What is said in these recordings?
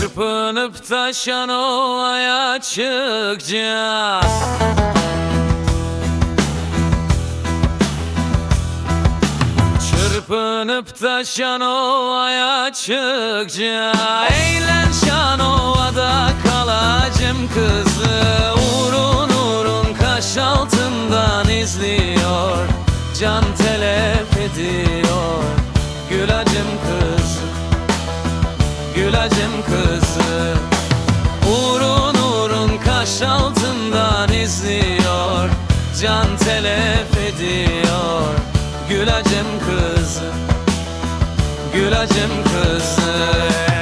Çırpınıp taşan ovaya çıkacağız Çırpınıp taşan ovaya çıkacağız Eğlen şan ovada kalacım kızı. Uğrun uğrun kaş altından izliyor. Can telef ediyor. Gül acım kızı Gül acım kızı. Uğrun uğrun kaş altından izliyor Can telef ediyor. Gül acım kızı Gül acım kızı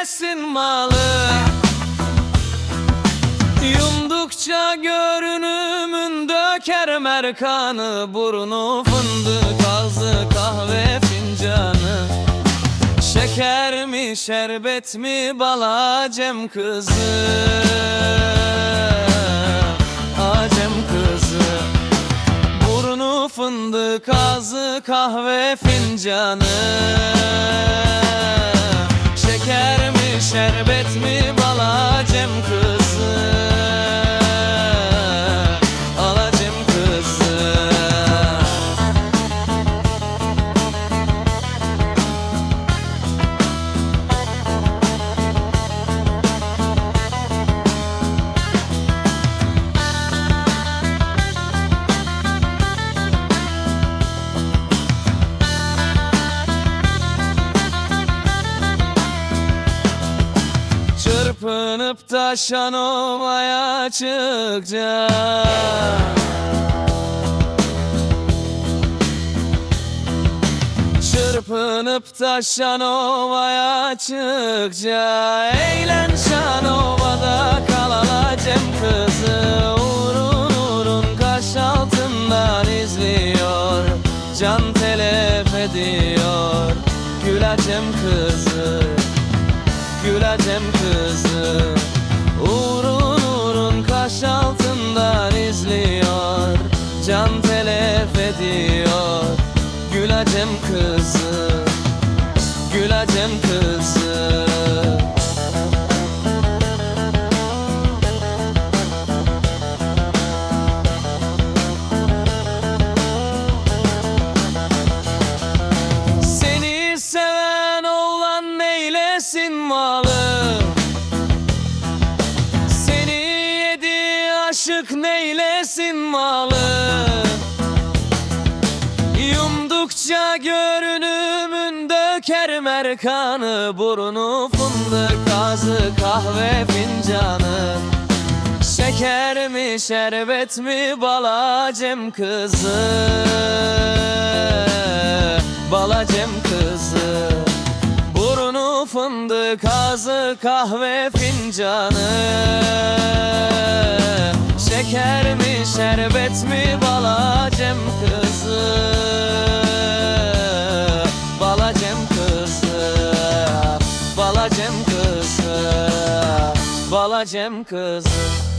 neylesin malı? Yumdukça görünümün döker merkanı Burnu fındık ağzı kahve fincanı. Şeker mi şerbet mi bal acem kızı? Acem kızı. Burnu fındık ağzı kahve fincanı Şeker mi şerbet mi bal acem Çırpınıp taşan ovaya çıkacağım. Çırpınıp taşan ovaya çıkacağım. Eğlen şan ovada kalalacem kızı. Uğrun uğrun kaş altından izliyor. Can telef ediyor. Gül acem kızı Gül acem kızı. Uğrun uğrun kaş altından izliyor Can telef ediyor. Gül acem kızı aşık neylesin malı? Yumdukça görünümün döker merkanı Burnu fındık ağzı kahve fincanı. Şeker mi şerbet mi balacem kızı? Balacem kızı. Burnu fındık ağzı kahve fincanı Şeker mi şerbet mi balacem kızı? Balacem kızı Balacem kızı Balacem kızı